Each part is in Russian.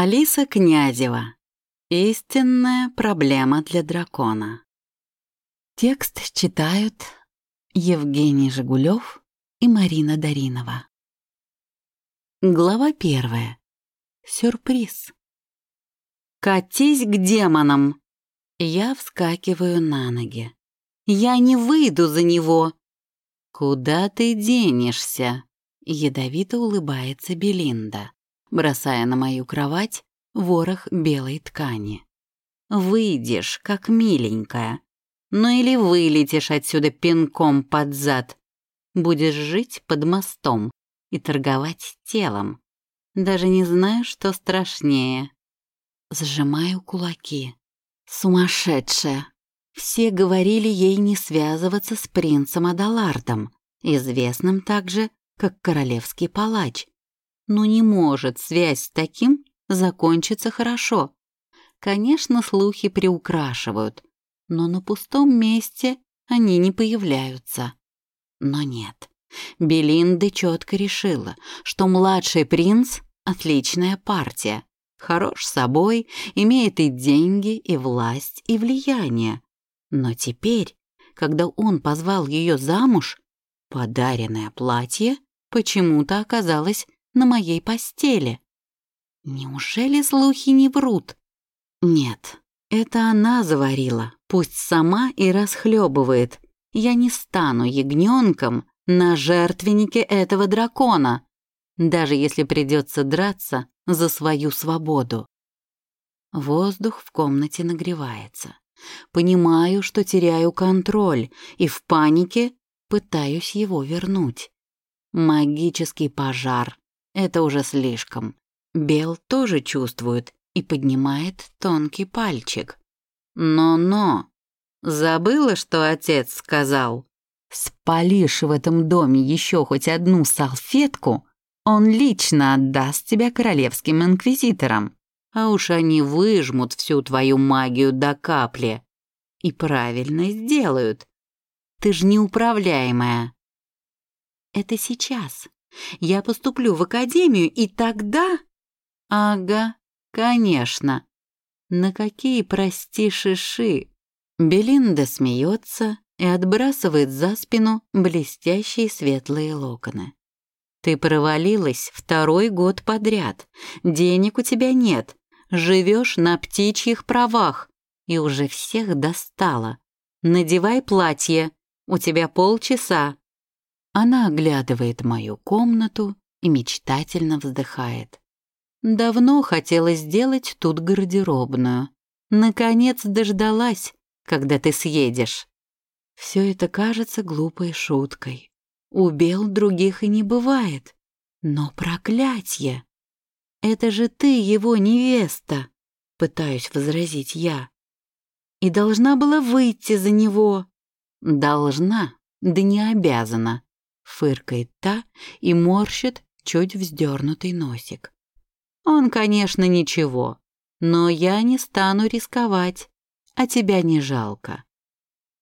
Алиса Князева. Истинная проблема для дракона. Текст читают Евгений Жигулев и Марина Даринова. Глава первая. Сюрприз. «Катись к демонам!» Я вскакиваю на ноги. «Я не выйду за него!» «Куда ты денешься?» Ядовито улыбается Белинда, бросая на мою кровать ворох белой ткани. «Выйдешь, как миленькая. Ну или вылетишь отсюда пинком под зад. Будешь жить под мостом и торговать телом. Даже не знаю, что страшнее». Сжимаю кулаки. Сумасшедшая. Все говорили ей не связываться с принцем Адалардом, известным также как королевский палач. Но не может связь с таким закончиться хорошо. Конечно, слухи приукрашивают, но на пустом месте они не появляются. Но нет. Белинда четко решила, что младший принц — отличная партия. Хорош собой, имеет и деньги, и власть, и влияние. Но теперь, когда он позвал ее замуж, подаренное платье почему-то оказалась на моей постели. Неужели слухи не врут? Нет, это она заварила, пусть сама и расхлебывает. Я не стану ягненком на жертвеннике этого дракона, даже если придется драться за свою свободу. Воздух в комнате нагревается. Понимаю, что теряю контроль, и в панике пытаюсь его вернуть. Магический пожар. Это уже слишком. Бел тоже чувствует и поднимает тонкий пальчик. Но-но. Забыла, что отец сказал? Спалишь в этом доме еще хоть одну салфетку, он лично отдаст тебя королевским инквизиторам. А уж они выжмут всю твою магию до капли. И правильно сделают. Ты ж неуправляемая. Это сейчас. Я поступлю в академию, и тогда... Ага, конечно. На какие, прости, шиши? Белинда смеется и отбрасывает за спину блестящие светлые локоны. Ты провалилась второй год подряд. Денег у тебя нет. Живешь на птичьих правах. И уже всех достала. Надевай платье. У тебя полчаса. Она оглядывает мою комнату и мечтательно вздыхает. Давно хотела сделать тут гардеробную. Наконец дождалась, когда ты съедешь. Все это кажется глупой шуткой. У бел других и не бывает. Но проклятье! Это же ты его невеста, пытаюсь возразить я. И должна была выйти за него. Должна, да не обязана фыркает та и морщит чуть вздернутый носик. Он, конечно, ничего, но я не стану рисковать, а тебя не жалко.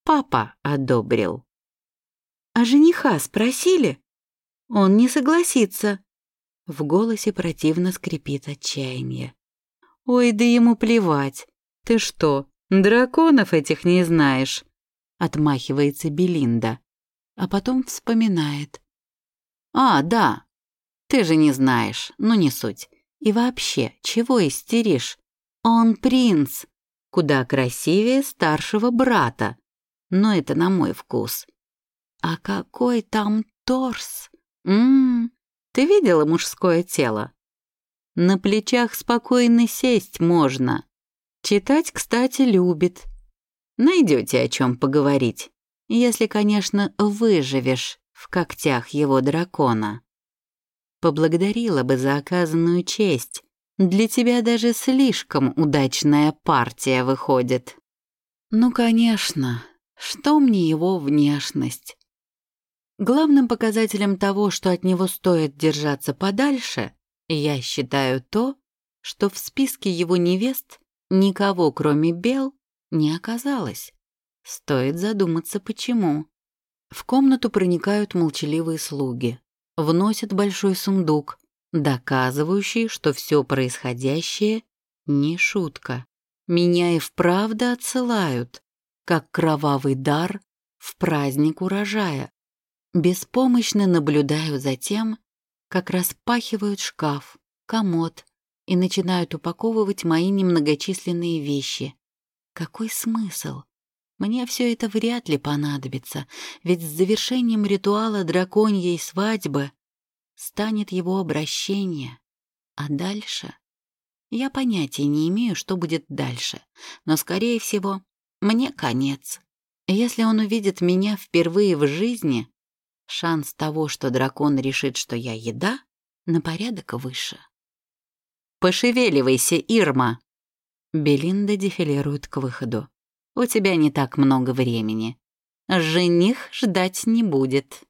Папа одобрил. А жениха спросили? Он не согласится. В голосе противно скрипит отчаяние. Ой, да ему плевать. Ты что, драконов этих не знаешь? Отмахивается Белинда а потом вспоминает. «А, да, ты же не знаешь, ну не суть. И вообще, чего истеришь? Он принц, куда красивее старшего брата, но это на мой вкус. А какой там торс! Ммм, ты видела мужское тело? На плечах спокойно сесть можно. Читать, кстати, любит. Найдете о чем поговорить. Если, конечно, выживешь в когтях его дракона. Поблагодарила бы за оказанную честь. Для тебя даже слишком удачная партия выходит. Ну, конечно, что мне его внешность? Главным показателем того, что от него стоит держаться подальше, я считаю то, что в списке его невест никого, кроме Бел, не оказалось. Стоит задуматься, почему. В комнату проникают молчаливые слуги. Вносят большой сундук, доказывающий, что все происходящее не шутка. Меня и вправду отсылают, как кровавый дар в праздник урожая. Беспомощно наблюдаю за тем, как распахивают шкаф, комод и начинают упаковывать мои немногочисленные вещи. Какой смысл? Мне все это вряд ли понадобится, ведь с завершением ритуала драконьей свадьбы станет его обращение. А дальше? Я понятия не имею, что будет дальше, но, скорее всего, мне конец. Если он увидит меня впервые в жизни, шанс того, что дракон решит, что я еда, на порядок выше. «Пошевеливайся, Ирма!» Белинда дефилирует к выходу. «У тебя не так много времени. Жених ждать не будет».